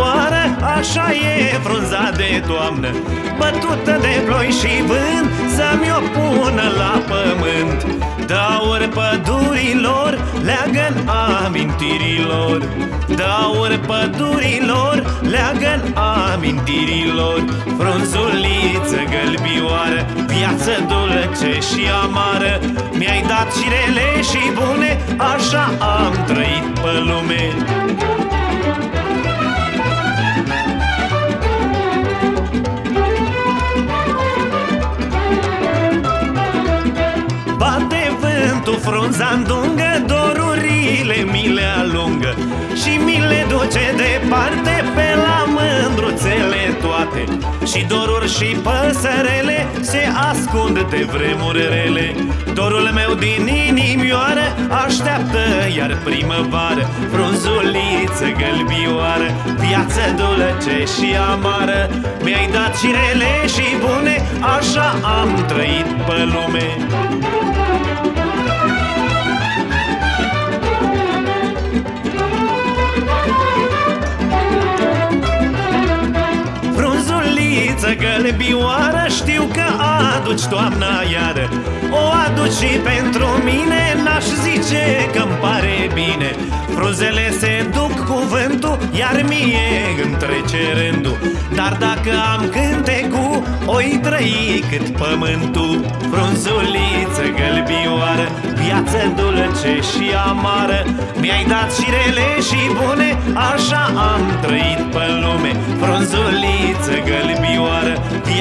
gălbioară, așa e frunza de toamnă. Bătută de ploi și vânt, să-mi o pună la pământ. Daur pădurilor, leagă amintirilor. Daur pădurilor, leagă amintirilor. Frunzuliță gălbioară, viață dulce și amară. Mi-ai dat și rele și bune, așa am trăit pe lume frunza îndungă Dorurile mi le alungă Și mi le duce departe Pe la mândruțele toate. Și doruri și păsărele Se ascund de vremuri rele. Dorul meu din inimioară Așteaptă iar primăvară Frunzuliță gălbioară Viață dulce și amară. Mi-ai dat și rele și bune Așa am trăit pe lume Frunzuliță gălbioară Știu că aduci toamna iară. O aduci și pentru mine N-aș zice că-mi pare bine. Frunzele se duc cu vântul Iar mie îmi trece rândul. Dar dacă am cântecul O-i trăi cât pământul. Frunzuliță gălbioară Viață dulce și amară. Mi-ai dat și rele și bune Așa am trăit pe lume. Frunzuliță gălbioară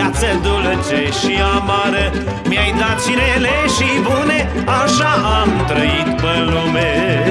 Viață dulce și amară. Mi-ai dat și rele și bune Așa am trăit pe lume